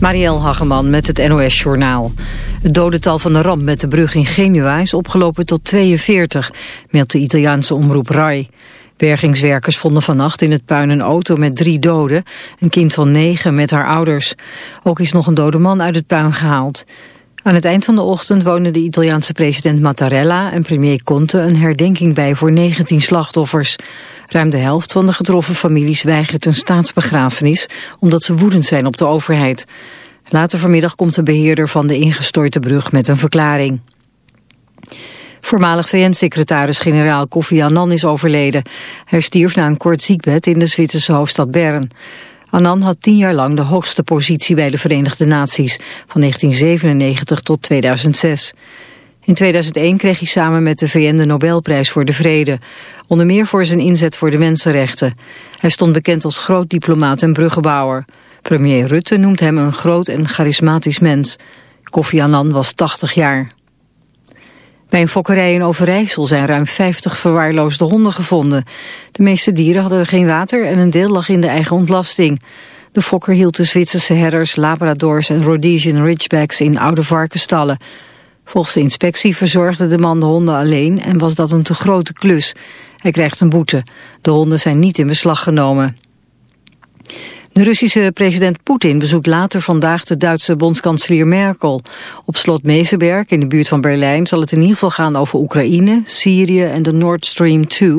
Marielle Hageman met het NOS Journaal. Het dodental van de ramp met de brug in Genua is opgelopen tot 42, meldt de Italiaanse omroep RAI. Bergingswerkers vonden vannacht in het puin een auto met drie doden, een kind van negen met haar ouders. Ook is nog een dode man uit het puin gehaald. Aan het eind van de ochtend wonen de Italiaanse president Mattarella en premier Conte een herdenking bij voor 19 slachtoffers. Ruim de helft van de getroffen families weigert een staatsbegrafenis omdat ze woedend zijn op de overheid. Later vanmiddag komt de beheerder van de ingestorte brug met een verklaring. Voormalig VN-secretaris-generaal Kofi Annan is overleden. Hij stierf na een kort ziekbed in de Zwitserse hoofdstad Bern. Annan had tien jaar lang de hoogste positie bij de Verenigde Naties, van 1997 tot 2006. In 2001 kreeg hij samen met de VN de Nobelprijs voor de Vrede. Onder meer voor zijn inzet voor de mensenrechten. Hij stond bekend als groot diplomaat en bruggenbouwer. Premier Rutte noemt hem een groot en charismatisch mens. Kofi Annan was 80 jaar. Bij een fokkerij in Overijssel zijn ruim 50 verwaarloosde honden gevonden. De meeste dieren hadden geen water en een deel lag in de eigen ontlasting. De fokker hield de Zwitserse herders, labradors en Rhodesian Ridgebacks in oude varkenstallen. Volgens de inspectie verzorgde de man de honden alleen en was dat een te grote klus. Hij krijgt een boete. De honden zijn niet in beslag genomen. De Russische president Poetin bezoekt later vandaag de Duitse bondskanselier Merkel. Op slot Meseberg in de buurt van Berlijn zal het in ieder geval gaan over Oekraïne, Syrië en de Nord Stream 2,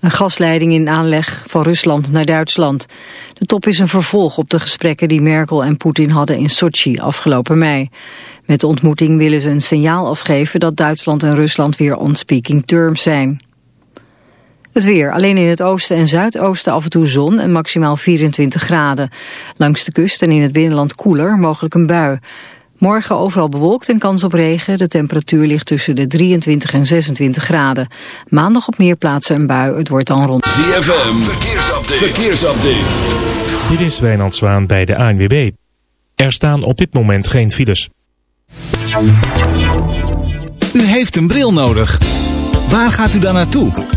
een gasleiding in aanleg van Rusland naar Duitsland. De top is een vervolg op de gesprekken die Merkel en Poetin hadden in Sochi afgelopen mei. Met de ontmoeting willen ze een signaal afgeven dat Duitsland en Rusland weer on speaking terms zijn. Het weer. Alleen in het oosten en zuidoosten af en toe zon en maximaal 24 graden. Langs de kust en in het binnenland koeler, mogelijk een bui. Morgen overal bewolkt en kans op regen. De temperatuur ligt tussen de 23 en 26 graden. Maandag op meer plaatsen een bui. Het wordt dan rond... ZFM. Verkeersupdate. Verkeersupdate. Dit is Wijnand Zwaan bij de ANWB. Er staan op dit moment geen files. U heeft een bril nodig. Waar gaat u dan naartoe?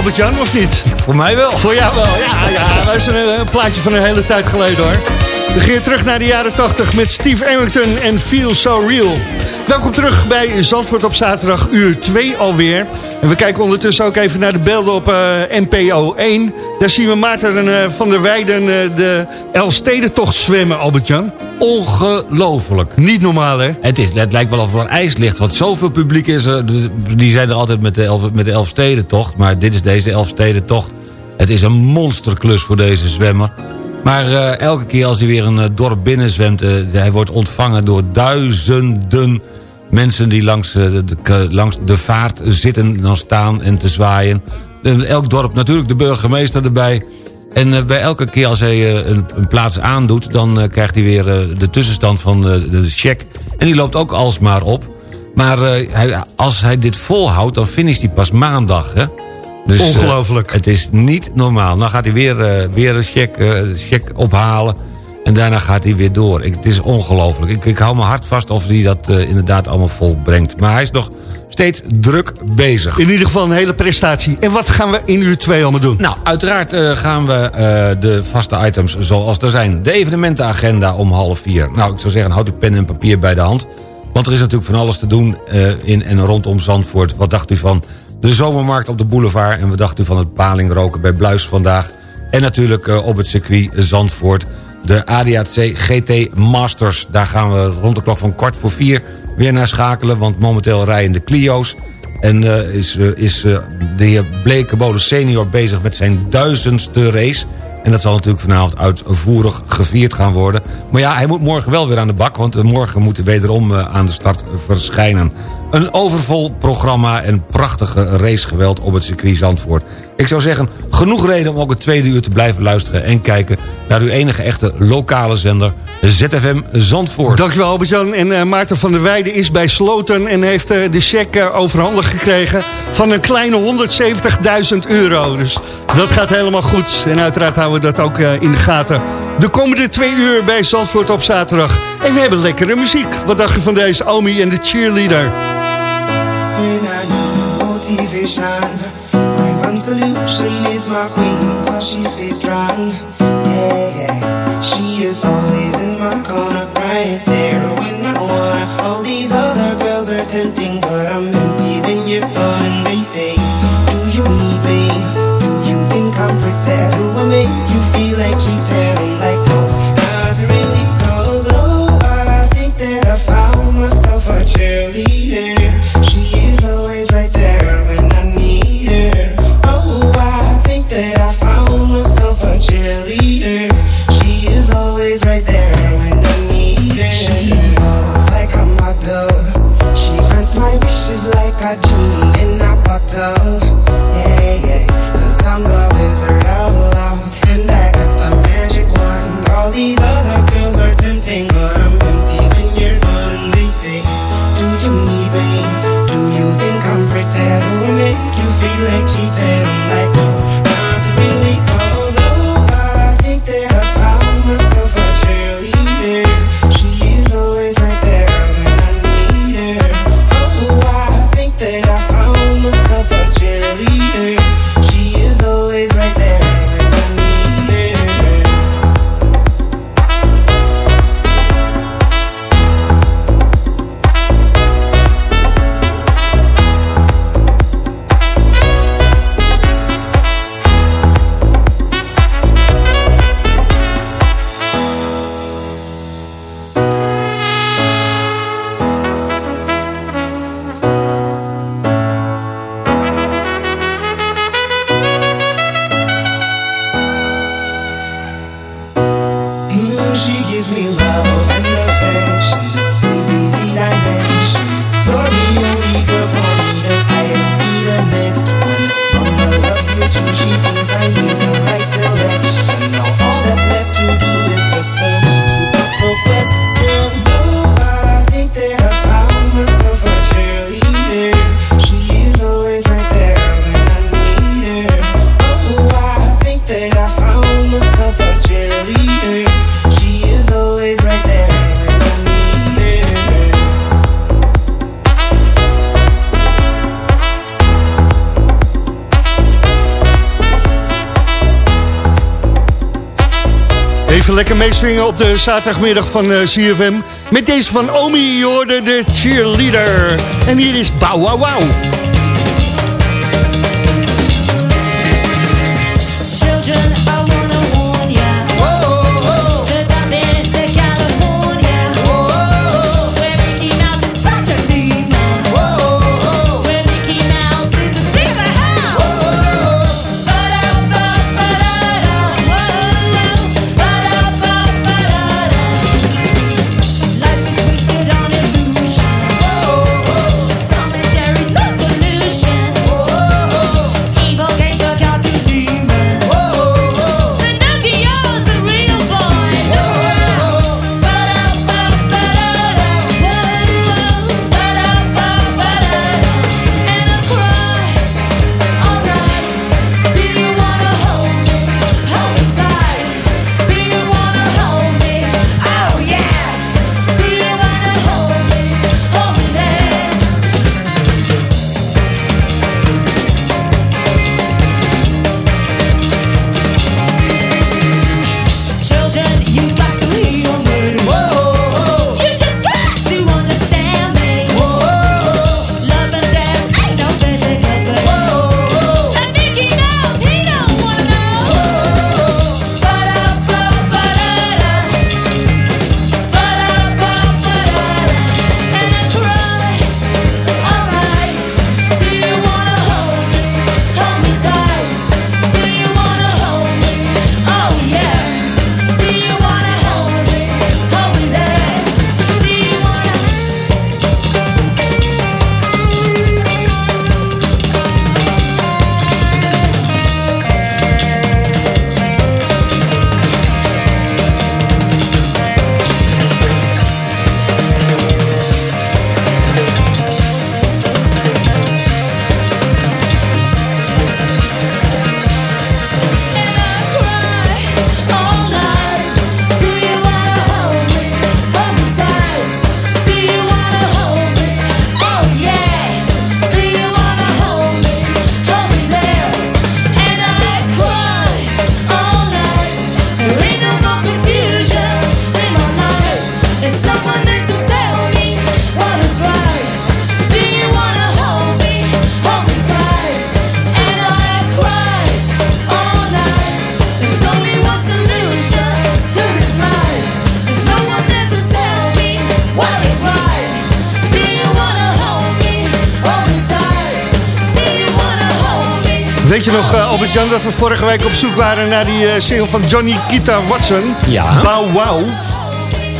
Albert-Jan, of niet? Voor mij wel. Voor jou wel, ja. ja dat is een, een plaatje van een hele tijd geleden, hoor. We gaan terug naar de jaren 80 met Steve Arrington en Feel So Real. Welkom terug bij Zandvoort op zaterdag, uur 2 alweer. En we kijken ondertussen ook even naar de beelden op uh, NPO 1. Daar zien we Maarten uh, van der Weijden uh, de Elfstedentocht zwemmen, Albert-Jan. Ongelooflijk. Niet normaal, hè? Het, is, het lijkt wel of er ijs ligt, want zoveel publiek is er. Die zijn er altijd met de, elf, met de Elfstedentocht. Maar dit is deze Elfstedentocht. Het is een monsterklus voor deze zwemmer. Maar uh, elke keer als hij weer een uh, dorp binnenzwemt... Uh, hij wordt ontvangen door duizenden mensen... die langs, de, langs de vaart zitten, dan staan en te zwaaien. elk dorp natuurlijk de burgemeester erbij. En bij elke keer als hij een, een, plaats aandoet... dan krijgt hij weer de tussenstand van de check. En die loopt ook alsmaar op. Maar hij, als hij dit volhoudt, dan finisht hij pas maandag... Hè? Dus, Ongelooflijk. Uh, het is niet normaal. Dan gaat hij weer, uh, weer een check, uh, check ophalen. En daarna gaat hij weer door. Ik, het is ongelooflijk. Ik, ik hou me hard vast of hij dat inderdaad allemaal volbrengt. Maar hij is nog steeds druk bezig. In ieder geval een hele prestatie. En wat gaan we in uur 2 allemaal doen? Nou, uiteraard gaan we de vaste items zoals er zijn. De evenementenagenda om half vier. Nou, ik zou zeggen, houd uw pen en papier bij de hand. Want er is natuurlijk van alles te doen in en rondom Zandvoort. Wat dacht u van de zomermarkt op de boulevard. En we dachten van het palingroken bij Bluis vandaag. En natuurlijk uh, op het circuit Zandvoort de ADAC GT Masters. Daar gaan we rond de klok van kwart voor vier weer naar schakelen. Want momenteel rijden de Clio's. En uh, is, uh, is de heer Blekenbode senior bezig met zijn duizendste race. En dat zal natuurlijk vanavond uitvoerig gevierd gaan worden. Maar ja, hij moet morgen wel weer aan de bak... want morgen moet hij wederom aan de start verschijnen. Een overvol programma en prachtige racegeweld op het circuit Zandvoort. Ik zou zeggen, genoeg reden om ook het tweede uur te blijven luisteren... en kijken naar uw enige echte lokale zender, ZFM Zandvoort. Dankjewel Albert-Jan. En uh, Maarten van der Weijden is bij Sloten... en heeft uh, de cheque overhandig gekregen van een kleine 170.000 euro. Dus dat gaat helemaal goed. En uiteraard houden we dat ook uh, in de gaten. De komende twee uur bij Zandvoort op zaterdag. En we hebben lekkere muziek. Wat dacht je van deze Omi en de cheerleader? When I need motivation. My one solution is my queen, cause she stays strong. Yeah, yeah. She is always in my corner, right there when I wanna. All these other girls are tempting, but I'm empty when you're gone. And they say, Do you need me? Do you think I'm pretty? Do I make you feel like cheating? Like, op de zaterdagmiddag van uh, CFM. Met deze van Omi, je hoorde de cheerleader. En hier is Bow Wow Wow. Weet je nog, uh, Albert-Jan, dat we vorige week op zoek waren naar die uh, single van Johnny Kita Watson? Ja. Bow Wow.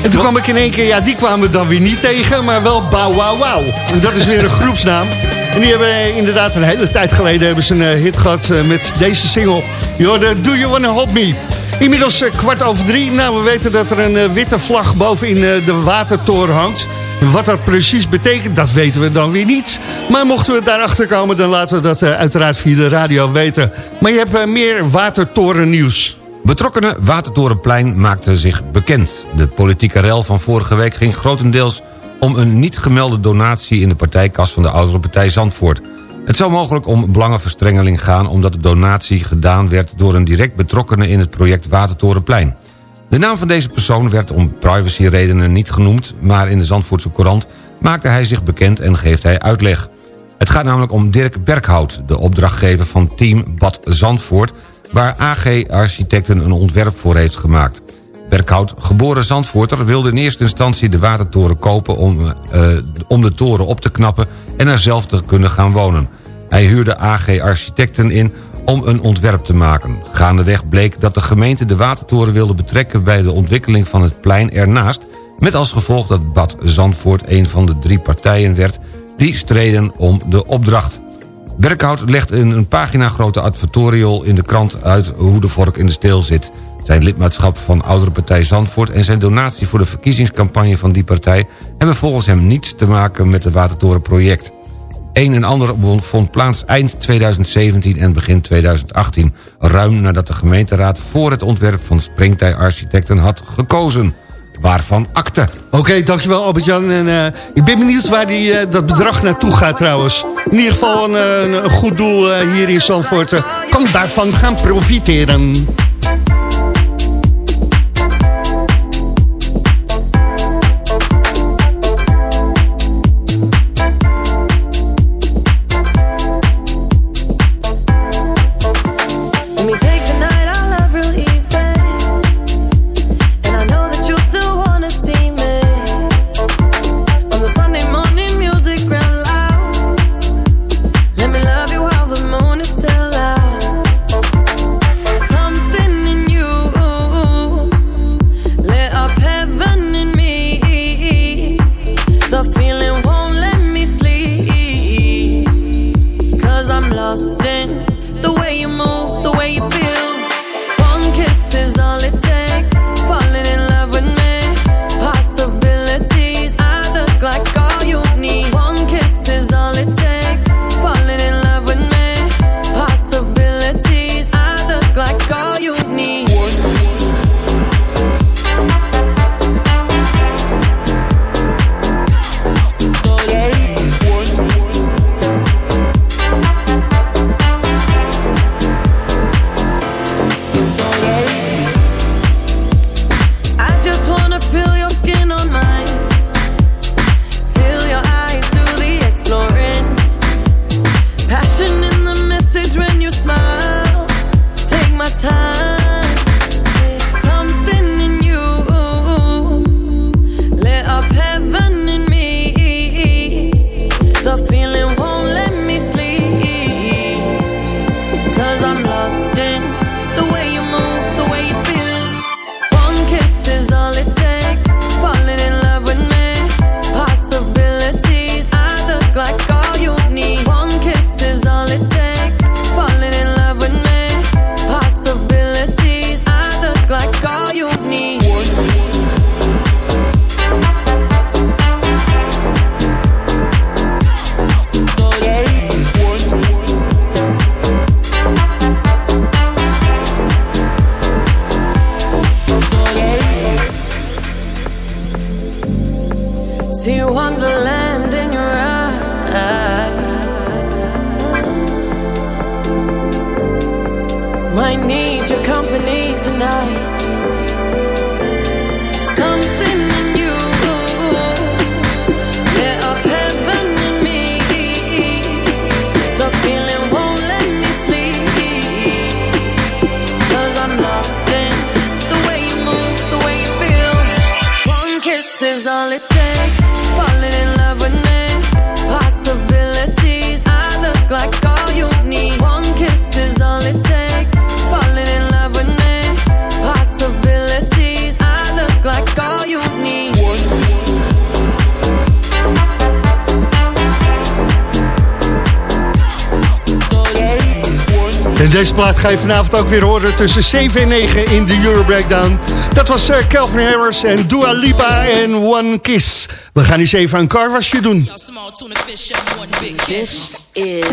En toen kwam ik in één keer, ja, die kwamen we dan weer niet tegen, maar wel Bow Wow Wow. En dat is weer een groepsnaam. En die hebben inderdaad een hele tijd geleden hebben ze een hit gehad met deze single. Je Do You Wanna Help Me? Inmiddels kwart over drie. Nou, we weten dat er een witte vlag bovenin de watertoren hangt. Wat dat precies betekent, dat weten we dan weer niet. Maar mochten we daarachter komen, dan laten we dat uh, uiteraard via de radio weten. Maar je hebt uh, meer watertorennieuws. Betrokkenen Watertorenplein maakte zich bekend. De politieke rel van vorige week ging grotendeels om een niet gemelde donatie... in de partijkas van de oudere partij Zandvoort. Het zou mogelijk om belangenverstrengeling gaan... omdat de donatie gedaan werd door een direct betrokkenen in het project Watertorenplein. De naam van deze persoon werd om privacyredenen niet genoemd... maar in de Zandvoortse Courant maakte hij zich bekend en geeft hij uitleg. Het gaat namelijk om Dirk Berghout, de opdrachtgever van Team Bad Zandvoort... waar AG Architecten een ontwerp voor heeft gemaakt. Berghout, geboren Zandvoorter, wilde in eerste instantie de watertoren kopen... om, uh, om de toren op te knappen en er zelf te kunnen gaan wonen. Hij huurde AG Architecten in om een ontwerp te maken. Gaandeweg bleek dat de gemeente de watertoren wilde betrekken... bij de ontwikkeling van het plein ernaast... met als gevolg dat Bad Zandvoort een van de drie partijen werd... die streden om de opdracht. Berkhout legt in een pagina grote advertorial in de krant uit... hoe de vork in de steel zit. Zijn lidmaatschap van Oudere Partij Zandvoort... en zijn donatie voor de verkiezingscampagne van die partij... hebben volgens hem niets te maken met het Watertorenproject. Een en ander vond plaats eind 2017 en begin 2018... ruim nadat de gemeenteraad voor het ontwerp van Springtij Architecten had gekozen. Waarvan akte. Oké, dankjewel Albert-Jan. En, uh, ik ben benieuwd waar die, uh, dat bedrag naartoe gaat trouwens. In ieder geval een, uh, een goed doel hier in Zandvoort. kan daarvan gaan profiteren. En deze plaat ga je vanavond ook weer horen tussen 7 en 9 in de Euro Breakdown. Dat was eh, Calvin Harris en Dua Lipa en One Kiss. We gaan eens even een carwasje doen. This is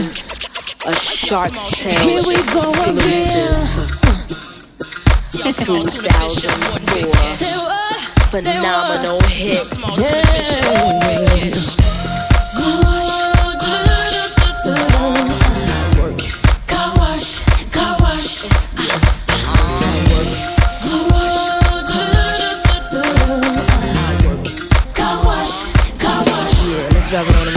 a shark tale. Here we go again. 2004. Phenomenal hit. Yeah. Just driving on the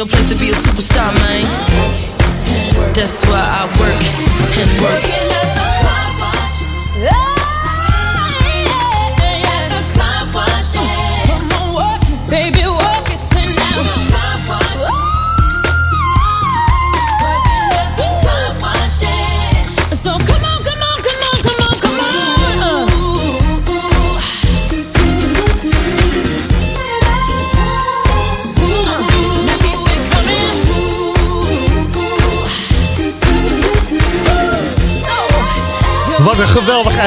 no place to be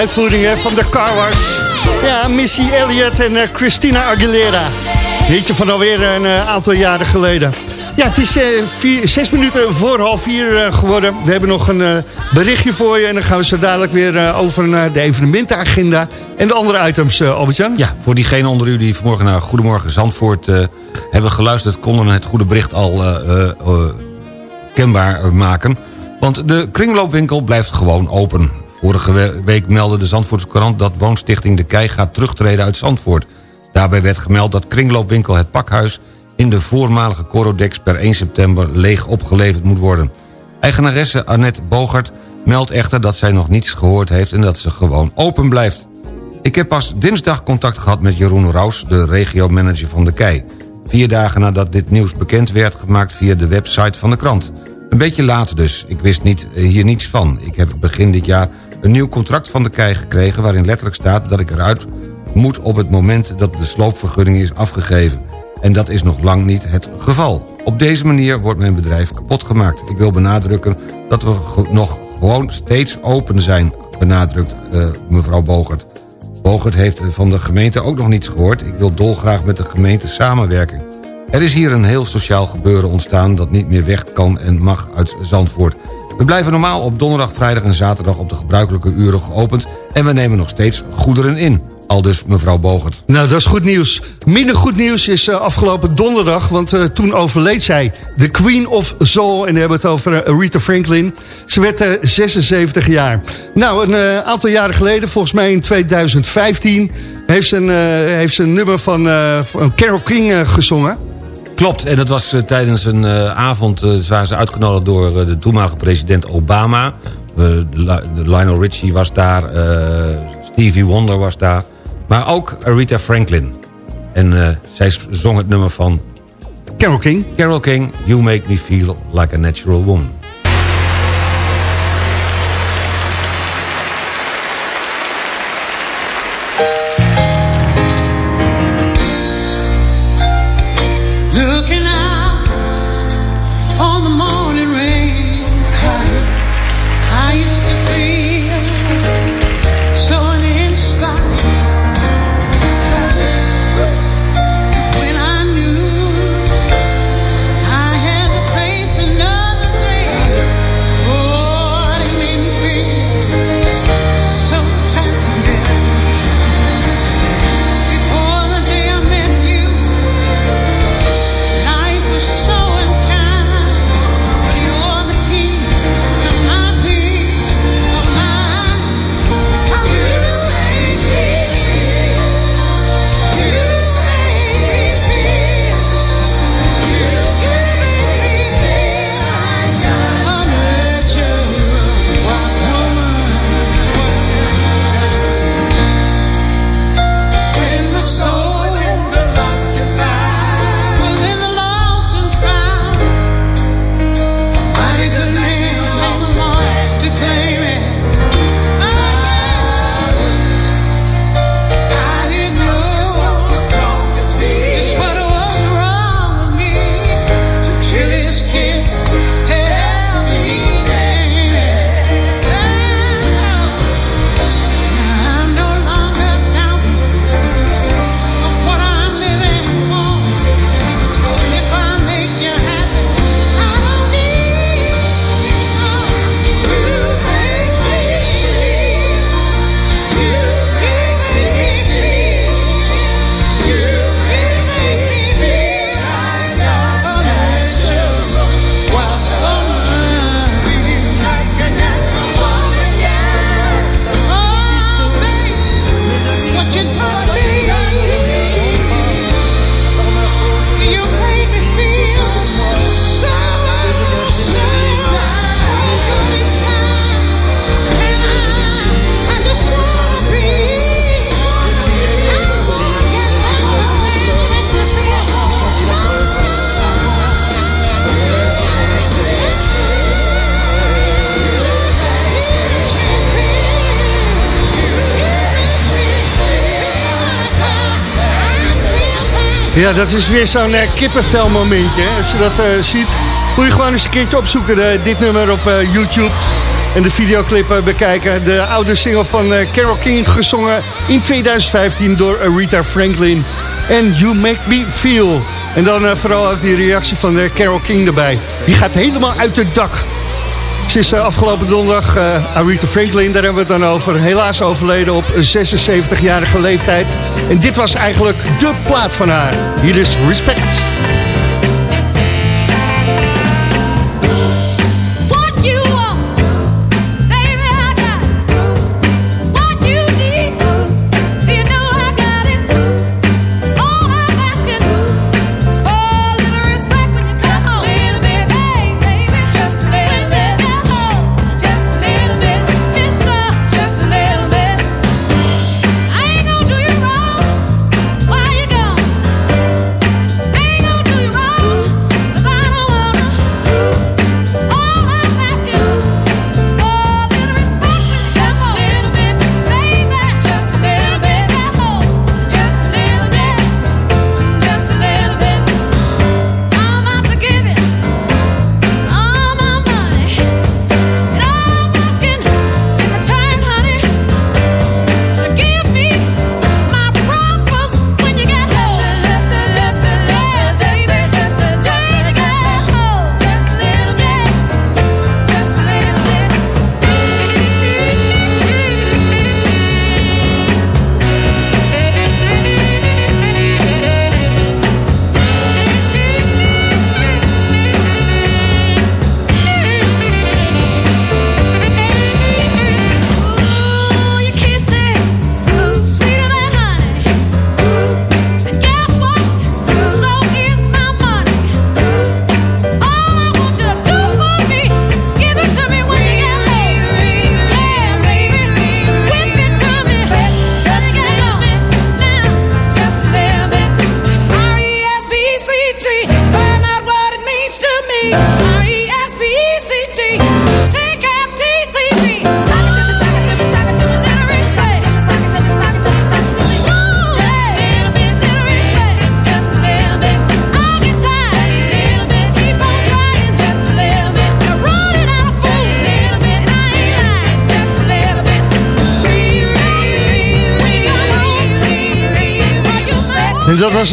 uitvoering van de Carwash, Ja, Missy Elliott en eh, Christina Aguilera. Heetje van alweer een eh, aantal jaren geleden. Ja, het is eh, zes minuten voor half vier geworden. We hebben nog een berichtje voor je. En dan gaan we zo dadelijk weer over naar de evenementenagenda. En de andere items, Albertjan. Ja, voor diegenen onder u die vanmorgen naar Goedemorgen Zandvoort hebben geluisterd... konden het goede bericht al kenbaar maken. Want de kringloopwinkel blijft gewoon open. Vorige we- week meldde de Zandvoortse krant dat woonstichting De Kei gaat terugtreden uit Zandvoort. Daarbij werd gemeld dat kringloopwinkel Het Pakhuis... in de voormalige Corodex per 1 september leeg opgeleverd moet worden. Eigenaresse Annette Bogert meldt echter dat zij nog niets gehoord heeft... en dat ze gewoon open blijft. Ik heb pas dinsdag contact gehad met Jeroen Raus, de regiomanager van De Kei. Vier dagen nadat dit nieuws bekend werd gemaakt via de website van de krant. Een beetje laat dus. Ik wist niet, eh, hier niets van. Ik heb begin dit jaar een nieuw contract van De Kei gekregen... waarin letterlijk staat dat ik eruit moet op het moment dat de sloopvergunning is afgegeven. En dat is nog lang niet het geval. Op deze manier wordt mijn bedrijf kapot gemaakt. Ik wil benadrukken dat we nog gewoon steeds open zijn, benadrukt eh, mevrouw Bogert. Bogert heeft van de gemeente ook nog niets gehoord. Ik wil dolgraag met de gemeente samenwerken. Er is hier een heel sociaal gebeuren ontstaan... dat niet meer weg kan en mag uit Zandvoort. We blijven normaal op donderdag, vrijdag en zaterdag... op de gebruikelijke uren geopend... en we nemen nog steeds goederen in. Al dus mevrouw Bogert. Nou, dat is goed nieuws. Minder goed nieuws is eh, afgelopen donderdag, want eh, toen overleed zij. De Queen of Soul, en we hebben het over eh, Aretha Franklin. Ze werd eh, 76 jaar. Nou, een aantal jaren geleden, volgens mij in 2015... heeft ze een, heeft ze nummer van, van Carole King gezongen. Klopt, en dat was eh, tijdens een eh, avond... eh, waar ze uitgenodigd door de toenmalige president Obama. Li- Lionel Richie was daar, Stevie Wonder was daar... maar ook Aretha Franklin. En zij zong het nummer van... Carole King. Carole King, You Make Me Feel Like a Natural Woman. Dat is weer zo'n eh, kippenvel momentje. hè. Als je dat eh, ziet, moet je gewoon eens een keertje opzoeken. dit nummer op eh, YouTube. En de videoclip bekijken. De oude single van Carole King gezongen in 2015 door Aretha Franklin. En You Make Me Feel. En dan vooral ook die reactie van Carole King erbij. Die gaat helemaal uit het dak. Ze is eh, afgelopen donderdag, eh Aretha Franklin, daar hebben we het dan over. Helaas overleden op 76-jarige leeftijd. En dit was eigenlijk de plaat van haar. Hier is Respect.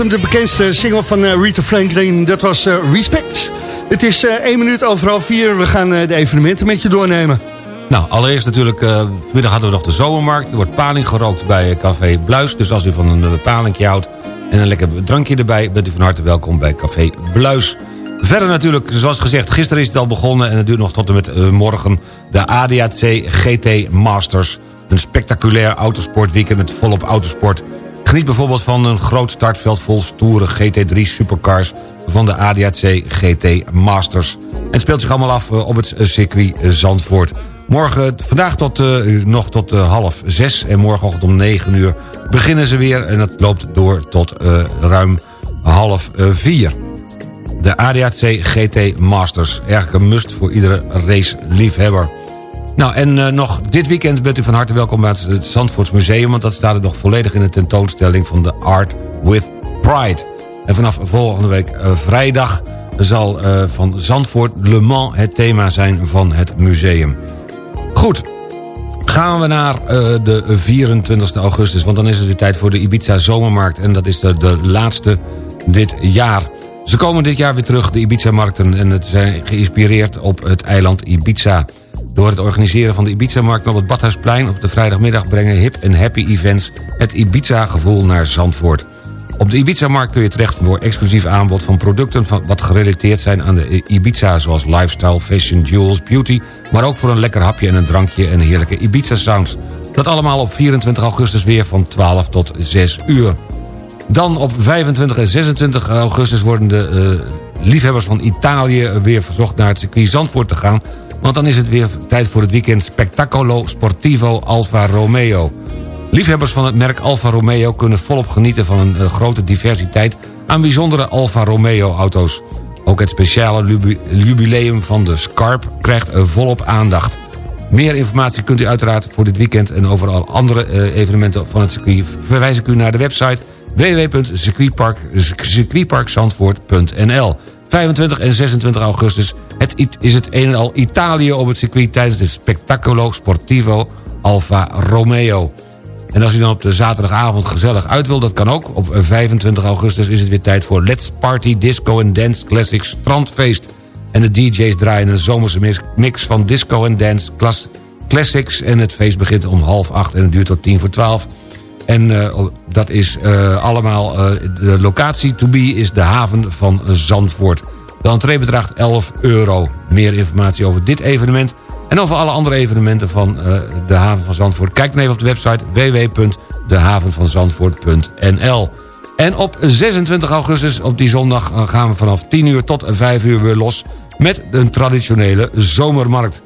De bekendste single van eh, Rita Franklin. Dat was eh, Respect. Het is eh, één minuut overal vier. We gaan de evenementen met je doornemen. Nou, allereerst natuurlijk, eh, vanmiddag hadden we nog de zomermarkt. Er wordt paling gerookt bij Café Bluis. Dus als u van een uh, palingje houdt en een lekker drankje erbij... bent u van harte welkom bij Café Bluis. Verder natuurlijk, zoals gezegd, gisteren is het al begonnen... en het duurt nog tot en met morgen de ADAC GT Masters. Een spectaculair autosportweekend met volop autosport. Geniet bijvoorbeeld van een groot startveld vol stoere GT3 supercars... van de ADAC GT Masters. Het speelt zich allemaal af eh, op het eh, circuit eh, Zandvoort. Morgen, vandaag tot, eh, nog tot eh, half zes en morgenochtend om negen uur beginnen ze weer. En dat loopt door tot eh, ruim half eh, vier. De ADAC GT Masters. Eigenlijk een must voor iedere raceliefhebber. Nou, en eh, nog dit weekend bent u van harte welkom bij het Zandvoorts Museum... want dat staat er nog volledig in de tentoonstelling van de Art with Pride. En vanaf volgende week eh, vrijdag zal eh, van Zandvoort Le Mans het thema zijn van het museum. Goed, gaan we naar de 24 augustus... want dan is het weer tijd voor de Ibiza Zomermarkt... en dat is de, de laatste dit jaar... Ze komen dit jaar weer terug, de Ibiza-markten... en het zijn geïnspireerd op het eiland Ibiza. Door het organiseren van de Ibiza-markt op het Badhuisplein... op de vrijdagmiddag brengen hip en happy events... het Ibiza-gevoel naar Zandvoort. Op de Ibiza-markt kun je terecht voor exclusief aanbod van producten... Van wat gerelateerd zijn aan de Ibiza... zoals lifestyle, fashion, jewels, beauty... maar ook voor een lekker hapje en een drankje en heerlijke Ibiza-sounds. Dat allemaal op 24 augustus weer van 12 tot 6 uur. Dan op 25 en 26 augustus worden de uh, liefhebbers van Italië... weer verzocht naar het circuit Zandvoort te gaan... want dan is het weer tijd voor het weekend Spectacolo Sportivo Alfa Romeo. Liefhebbers van het merk Alfa Romeo kunnen volop genieten van een uh, grote diversiteit... aan bijzondere Alfa Romeo auto's. Ook het speciale jubileum van de Scarp krijgt uh, volop aandacht. Meer informatie kunt u uiteraard voor dit weekend... en over al andere uh, evenementen van het circuit... verwijs ik u naar de website www.circuitparkzandvoort.nl 25 en 26 augustus het is het een en al Italië op het circuit... tijdens de Spectacolo Sportivo Alfa Romeo. En als u dan op de zaterdagavond gezellig uit wil, dat kan ook. Op 25 augustus is het weer tijd voor Let's Party Disco and Dance Classics Strandfeest. En de DJ's draaien een zomerse mix van disco en dance classics. En het feest begint om half acht en het duurt tot tien voor twaalf. En uh, dat is uh, allemaal, uh, de locatie to be is de haven van Zandvoort. De entree bedraagt 11 euro. Meer informatie over dit evenement en over alle andere evenementen van de haven van Zandvoort. Kijk dan even op de website www.dehavenvanzandvoort.nl En op 26 augustus, op die zondag, gaan we vanaf 10 uur tot 5 uur weer los... met een traditionele zomermarkt.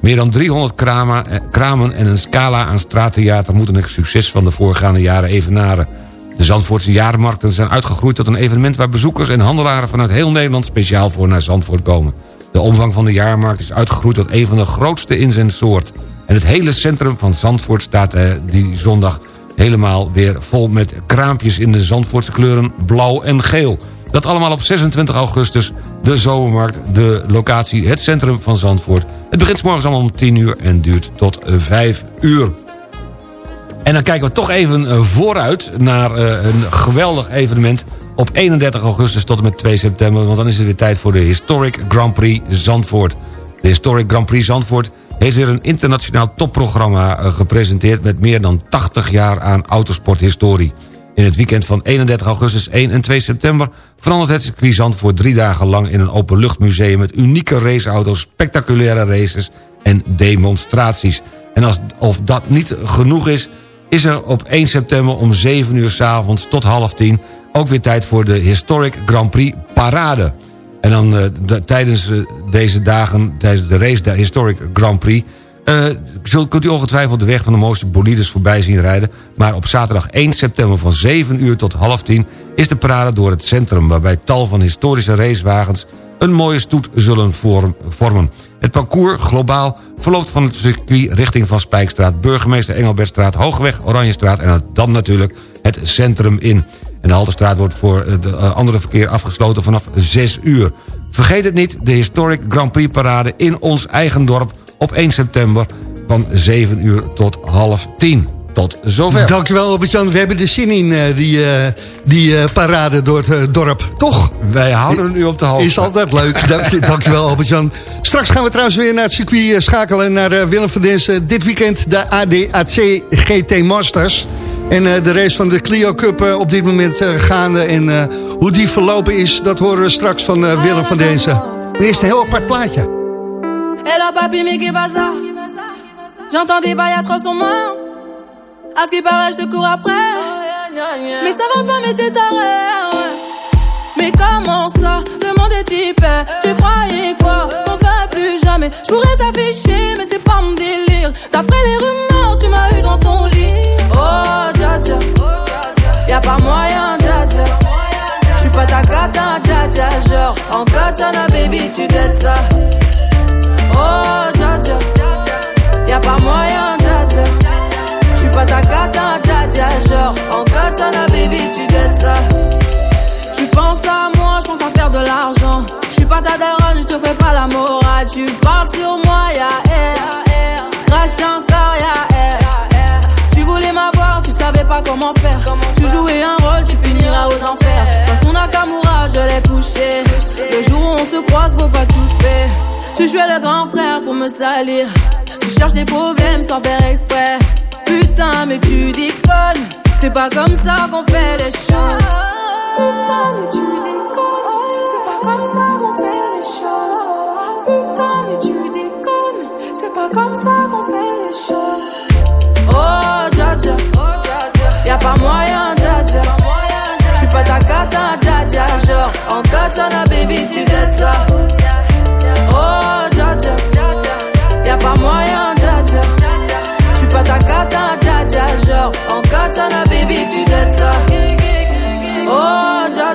Meer dan 300 kramen, kramen en een scala aan straattheater... moeten het succes van de voorgaande jaren evenaren. De Zandvoortse jaarmarkten zijn uitgegroeid tot een evenement... waar bezoekers en handelaren vanuit heel Nederland speciaal voor naar Zandvoort komen. De omvang van de jaarmarkt is uitgegroeid tot een van de grootste in zijn soort. En het hele centrum van Zandvoort staat eh, die zondag helemaal weer vol met kraampjes... in de Zandvoortse kleuren blauw en geel. Dat allemaal op 26 augustus, de zomermarkt, de locatie, het centrum van Zandvoort. Het begint morgens allemaal om 10 uur en duurt tot 5 uur. En dan kijken we toch even vooruit naar een geweldig evenement... op 31 augustus tot en met 2 september... want dan is het weer tijd voor de Historic Grand Prix Zandvoort. De Historic Grand Prix Zandvoort heeft weer een internationaal topprogramma gepresenteerd... met meer dan 80 jaar aan autosporthistorie. In het weekend van 31 augustus 1 en 2 september... verandert het circuit Zandvoort drie dagen lang in een openluchtmuseum... met unieke raceauto's, spectaculaire races en demonstraties. En als of dat niet genoeg is... is er op 1 september om 7 uur s avonds tot half 10... ook weer tijd voor de Historic Grand Prix Parade. En dan de, tijdens uh, deze dagen, tijdens de race de Historic Grand Prix... Uh, zult, kunt u ongetwijfeld de weg van de mooiste bolides voorbij zien rijden... maar op zaterdag 1 september van 7 uur tot half 10... is de parade door het centrum... waarbij tal van historische racewagens een mooie stoet zullen vorm, vormen. Het parcours globaal verloopt van het circuit richting Van Spijkstraat... Burgemeester Engelbertstraat, Hoogweg, Oranjestraat... en dan natuurlijk het centrum in. En de Halterstraat wordt voor het andere verkeer afgesloten vanaf 6 uur. Vergeet het niet, de Historic Grand Prix Parade in ons eigen dorp op 1 september van 7 uur tot half 10. tot zover. Dankjewel Albert-Jan. We hebben de zin in eh, die, eh, die eh, parade door het dorp. Toch? Wij houden u op de hoogte. Is altijd leuk. Dank je, dankjewel Albert-Jan. Straks gaan we trouwens weer naar het circuit schakelen. Naar Willem van Densen. Dit weekend de ADAC GT Masters. En eh, de race van de Clio Cup eh, op dit moment eh, gaande. En hoe die verlopen is, dat horen we straks van Willem van. Maar eerst een heel apart plaatje. Hello J'entends des bails à 300 mains. À ce qui paraît, je te cours après. Mais ça va pas, mais t'es taré. ouais. Mais comment ça Le monde est hyper. Tu croyais quoi On se verrait plus jamais. Je pourrais t'afficher, mais c'est pas mon délire. En katana, baby, tu dettes ça. Oh, dja dja. Y'a pas moyen, dja dja. J'suis pas ta cata, dja dja. Genre, en katana, baby, tu dettes ça. Tu penses à moi, je pense à faire de l'argent. Je suis pas ta daronne, je te fais pas la morale. Tu parles sur moi, ya air. Crash encore, ya air. Tu voulais m'avoir, tu savais pas comment faire. Tu jouais un rôle, tu finiras aux enfers. Dans son Nakamura, je l'ai couché. Le jour où on se croise, faut pas tout faire. Tu jouais le grand frère pour me salir. Tu cherches des problèmes sans faire exprès. Putain, mais tu déconnes. C'est pas comme ça qu'on fait les choses. Putain, mais tu déconnes. C'est pas comme ça qu'on fait les choses. Putain, mais tu déconnes. C'est pas comme ça qu'on fait les choses. J'suis pas ta cata, dja dja. Genre, en katana, baby, tu dettes ça. Oh, dja dja. Y'a pas moyen, dja dja. J'suis pas ta cata, dja dja. Genre, en baby, tu dettes. Oh, dja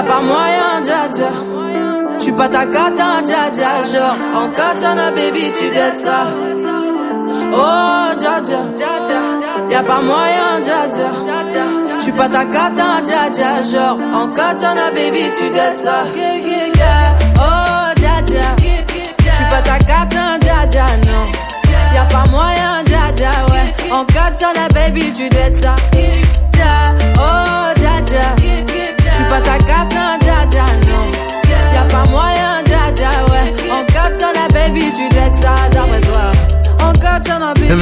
pas moyen, ta. Oh. Y'a pas moyen, dja dja. J'suis pas ta cata, dja dja. Genre, en katana, baby, tu dettes ça. Oh, dja dja. J'suis pas ta cata, dja dja, non. Y'a pas moyen, dja dja, ouais. En katana, baby, tu dettes ça. Oh,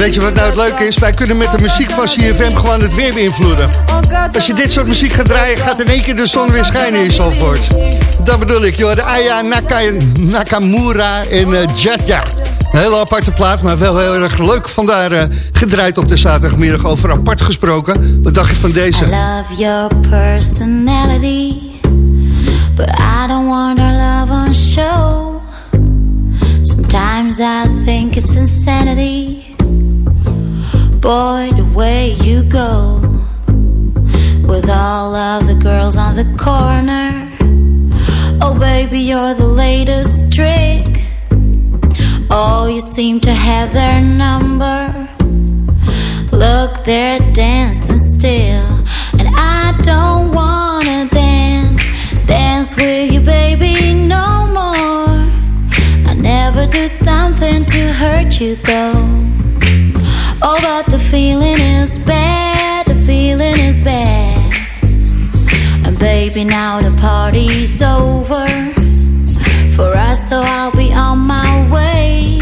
weet je wat nou het leuke is? Wij kunnen met de muziek van CFM gewoon het weer beïnvloeden. Als je dit soort muziek gaat draaien, gaat in één keer de zon weer schijnen in Zandvoort. Dat bedoel ik, joh. De Aya Naka, Nakamura en uh. Een hele aparte plaat, maar wel heel erg leuk. Vandaar eh, gedraaid op de zaterdagmiddag over apart gesproken. Wat dacht je van deze? I love your personality, but I don't want our love on show. Sometimes I think it's insanity. Boy, the way you go with all of the girls on the corner. Oh, baby, you're the latest trick. Oh, you seem to have their number. Look, they're dancing still. And I don't wanna dance, dance with you, baby, no more. I never do something to hurt you, though. Oh, but the feeling is bad, the feeling is bad. And baby, now the party's over for us, so I'll be on my way.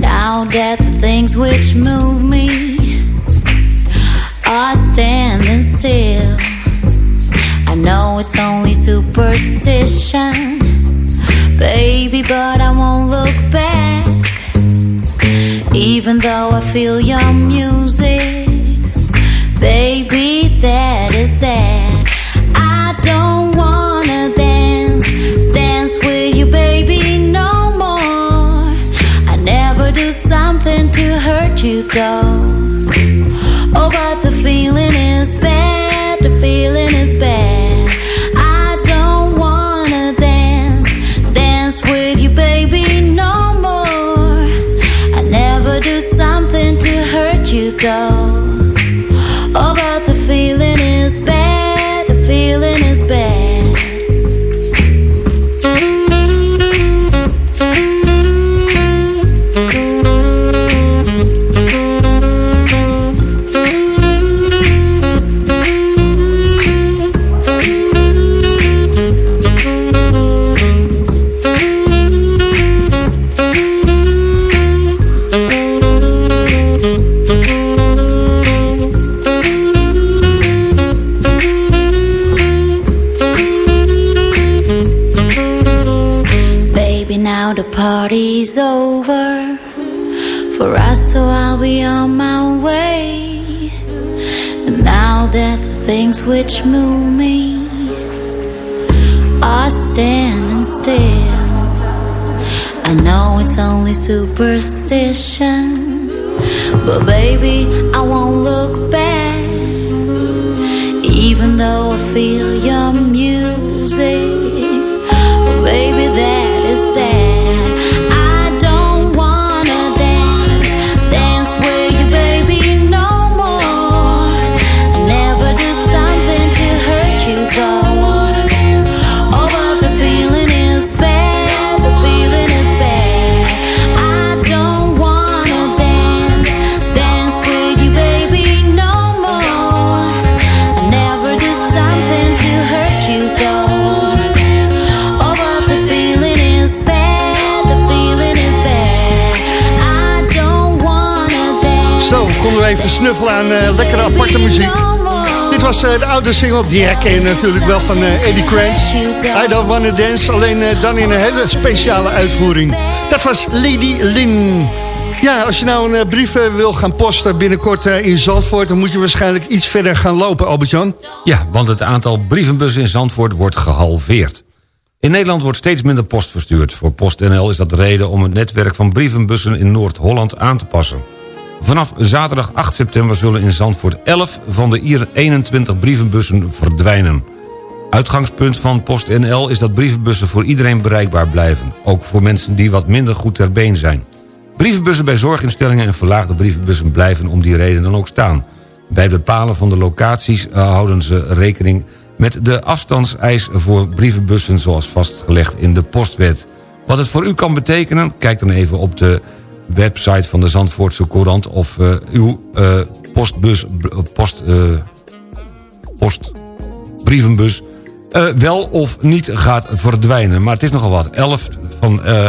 Now that the things which move me are standing still, I know it's only superstition, baby, but I won't look back. Even though I feel your music, baby, that is that. I don't wanna dance, dance with you, baby, no more. I never do something to hurt you, though. Oh, but superstition, snuffelen aan eh, lekkere aparte muziek. Dit was eh, de oude single, die herken natuurlijk wel van eh, Eddie Krantz. I Don't Wanna Dance, alleen dan in een hele speciale uitvoering. Dat was Lady Lynn. Ja, als je nou een brief wil gaan posten binnenkort in Zandvoort... dan moet je waarschijnlijk iets verder gaan lopen, Albert-Jan. Ja, want het aantal brievenbussen in Zandvoort wordt gehalveerd. In Nederland wordt steeds minder post verstuurd. Voor PostNL is dat de reden om het netwerk van brievenbussen in Noord-Holland aan te passen. Vanaf zaterdag 8 september zullen in Zandvoort 11 van de hier 21 brievenbussen verdwijnen. Uitgangspunt van PostNL is dat brievenbussen voor iedereen bereikbaar blijven. Ook voor mensen die wat minder goed ter been zijn. Brievenbussen bij zorginstellingen en verlaagde brievenbussen blijven om die reden dan ook staan. Bij het bepalen van de locaties eh, houden ze rekening met de afstandseis voor brievenbussen zoals vastgelegd in de postwet. Wat het voor u kan betekenen, kijk dan even op de website van de Zandvoortse Courant of eh, uw eh, postbus, post, eh, post, brievenbus eh, wel of niet gaat verdwijnen. Maar het is nogal wat. 11 van, eh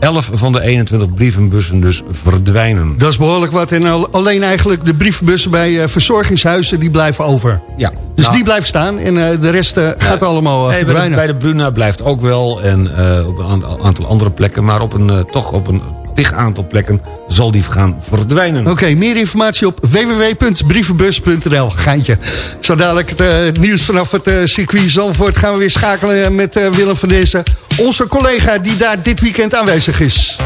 11 van de 21 brievenbussen dus verdwijnen. Dat is behoorlijk wat. En al- alleen eigenlijk de brievenbussen bij verzorgingshuizen, die blijven over. Ja. Dus Nou, die blijft staan en de rest gaat allemaal Nee, bij, de, verdwijnen. bij de Bruna blijft ook wel. En op een aantal- andere plekken. Maar op een, toch op een tig aantal plekken zal die gaan verdwijnen. Oké, meer informatie op www.brievenbus.nl. Geintje. Zo dadelijk het eh, nieuws vanaf het eh, circuit Zandvoort... gaan we weer schakelen eh, met Willem van Dezen. Onze collega die daar dit weekend aanwezig is.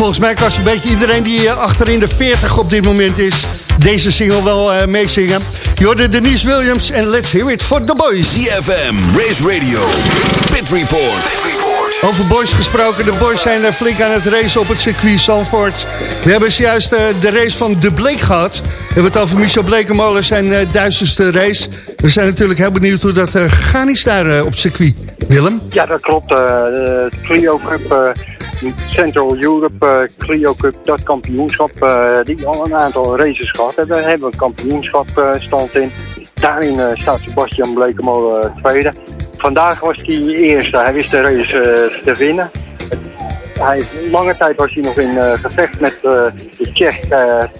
Volgens mij kan een beetje iedereen die eh, achter in de 40 op dit moment is... deze single wel eh, meezingen. Je hoorde Denise Williams en Let's Hear It for the Boys. CFM, Race Radio, Pit Report. Over boys gesproken, de boys zijn er flink aan het racen op het circuit Zandvoort. We hebben zojuist eh, de race van De Bleek gehad. We hebben het over Michel Blekemolen, zijn eh, duizendste race. We zijn natuurlijk heel benieuwd hoe dat eh, gegaan is daar eh, op het circuit. Willem? Ja, dat klopt. eh, de Clio Cup, eh, Central Europe eh, Clio Cup, dat kampioenschap, eh, die al een aantal races gehad hebben. Daar hebben we een kampioenschap eh, in. Daarin staat Sebastian Blekemolen eh, tweede. Vandaag was hij eerste. Hij wist de race te winnen. Hij, lange tijd was hij nog in gevecht met de Tsjech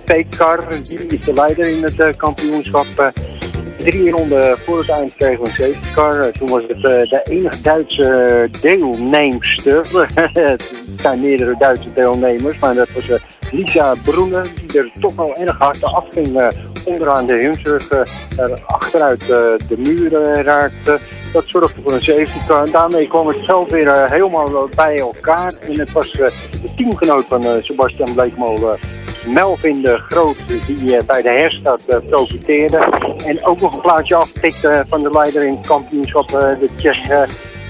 Pekar. Die is de leider in het kampioenschap. Eh. drie ronden voor het eind kregen we een safety car. Eh, toen was het eh, de enige Duitse deelnemster. het zijn meerdere Duitse deelnemers, maar dat was eh, Lisa Broenen. Die er toch wel erg hard afging eh, onderaan de Hunsrug. eh, er achteruit eh, de muur eh, raakte. Dat zorgde voor een safety car. En daarmee kwam het veld weer eh, helemaal bij elkaar. En het was eh, de teamgenoot van eh, Sebastian Bleekmolen. Melvin de Groot, die eh, bij de herstart eh, profiteerde. En ook nog een plaatje aftikte van de leider in het kampioenschap, eh, de Tsjech eh,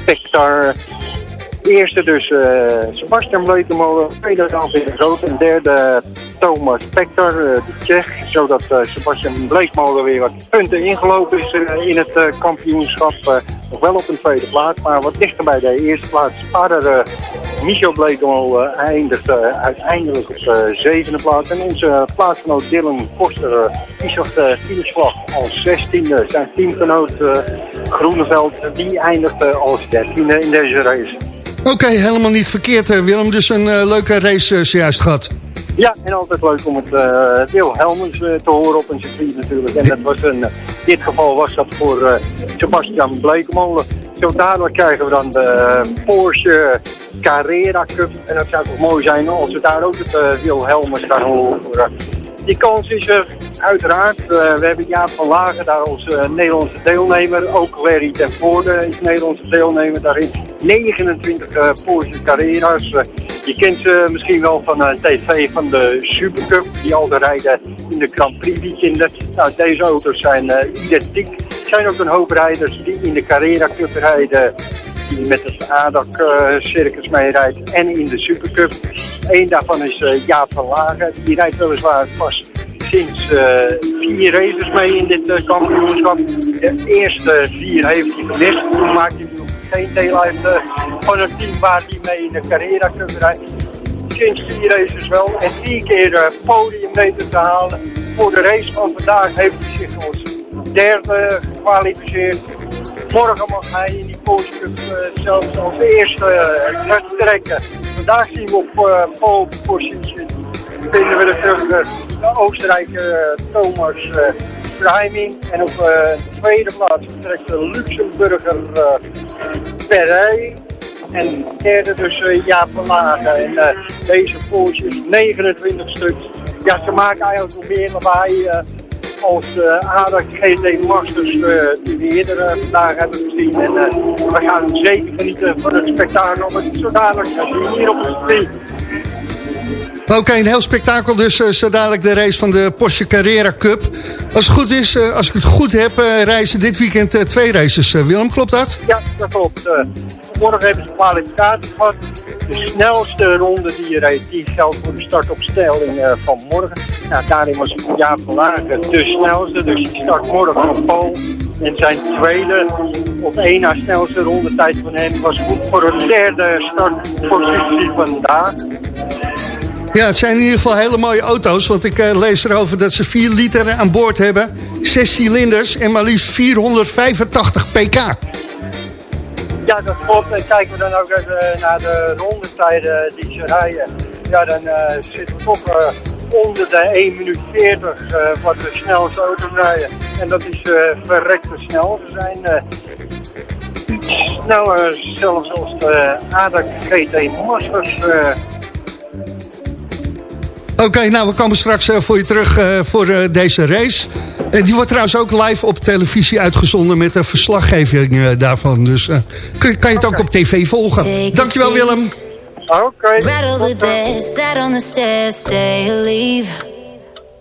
Pektar. Eerste dus eh, Sebastian Blekemolen, tweede Melvin de Groot en derde Thomas Pektar, eh, de Tsjech. Zodat eh, Sebastian Bleekmolen weer wat punten ingelopen is eh, in het eh, kampioenschap. Eh, nog wel op een tweede plaats, maar wat dichter bij de eerste plaats. Eh, Michel Bleekmolen eindigt eh, uiteindelijk op de zevende plaats. En onze plaatsgenoot Dylan Koster, eh, die zag de finishvlag als zestiende. Zijn teamgenoot eh, Groeneveld, die eindigde als dertiende in deze race. Oké, helemaal niet verkeerd eh, Willem. Dus een eh, leuke race eh, zojuist gehad. Ja, en altijd leuk om het uh, Wilhelmus eh, te horen op een circuit natuurlijk. En dat was een, in dit geval was dat voor eh, Sebastian Blekemolen. Zo dadelijk krijgen we dan de eh, Porsche Carrera Cup. En dat zou toch mooi zijn als we daar ook het eh, Wilhelmus gaan horen. Die kans is er uiteraard. Eh, we hebben Jaap van Lagen daar eh, Nederlandse deelnemer. Ook Larry ten Voorde is Nederlandse deelnemer daarin. 29 eh, Porsche Carrera's. Je kent ze misschien wel van tv van de Supercup. Die altijd rijden in de Grand Prix weekenden. Nou, deze auto's zijn identiek. Zijn ook een hoop rijders die in de Carrera Cup rijden die met het ADAC-circus meerijdt en in de Supercup. Eén daarvan is eh, Jaap van Lagen. Die rijdt weliswaar pas sinds eh, vier races mee in dit eh, kampioenschap. De eerste vier heeft hij gemist. Toen maakte hij nog geen deel uit van het team waar hij mee in de Carrera Cup rijdt. Sinds vier races wel. En vier keer podium weten te halen. Voor de race van vandaag heeft hij zich als derde gekwalificeerd. Morgen mag hij in die Porsche Cup eh, zelfs als eerste uh, trekken. Vandaag zien we op uh, pole position vinden we de de Oostenrijker Thomas Priming. En op de tweede plaats vertrekt de Luxemburger Perret. En derde dus uh. En deze Porsche is 29 stuks. Ja, ze maken eigenlijk nog meer uh, als uh, ADAC GT Masters uh, die we eerder uh, vandaag hebben gezien. En uh, we gaan zeker genieten van het spektakel. Maar zo dadelijk hier op het stream. Oké, okay, een heel spektakel dus uh, zo dadelijk de race van de Porsche Carrera Cup. Als het goed is, uh, als ik het goed heb, uh, reizen dit weekend twee races. Willem, klopt dat? Ja, dat klopt. Morgen hebben ze kwalificatie gehad. De snelste ronde die je reed, die geldt voor de startopstelling van morgen. Nou, daarin was Jaap van Lagen de snelste, dus die start morgen op Pool. En zijn tweede op één na snelste rondetijd van hem was goed voor een derde startpositie vandaag. Ja, het zijn in ieder geval hele mooie auto's. Want ik uh, lees erover dat ze 4 liter aan boord hebben. 6 cilinders en maar liefst 485 pk. Ja, dat klopt. En kijken we dan ook even naar de rondetijden die ze rijden. Ja, dan uh, zitten we toch uh, onder de 1 minuut 40 wat de snelste auto's rijden. En dat is verrekte snel. Ze zijn sneller zelfs als de ADAC GT Masters... Oké, okay, nou we komen straks uh, voor je terug uh, voor uh, deze race. En die wordt trouwens ook live op televisie uitgezonden met een verslaggeving daarvan. Dus kun, kan je het okay. ook op tv volgen. Dankjewel Willem. Oké. Okay.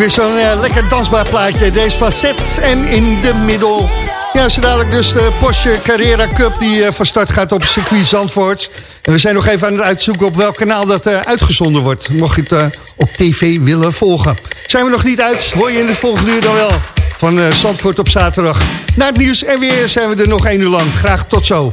weer zo'n eh, lekker dansbaar plaatje. Deze van Zet en in de middel. Ja, zo dadelijk dus de Porsche Carrera Cup die eh, van start gaat op circuit Zandvoort. En we zijn nog even aan het uitzoeken op welk kanaal dat eh, uitgezonden wordt. Mocht je het op tv willen volgen. Zijn we nog niet uit, hoor je in het volgende uur dan wel. Van Zandvoort op zaterdag. Na het nieuws en weer zijn we er nog één uur lang. Graag tot zo.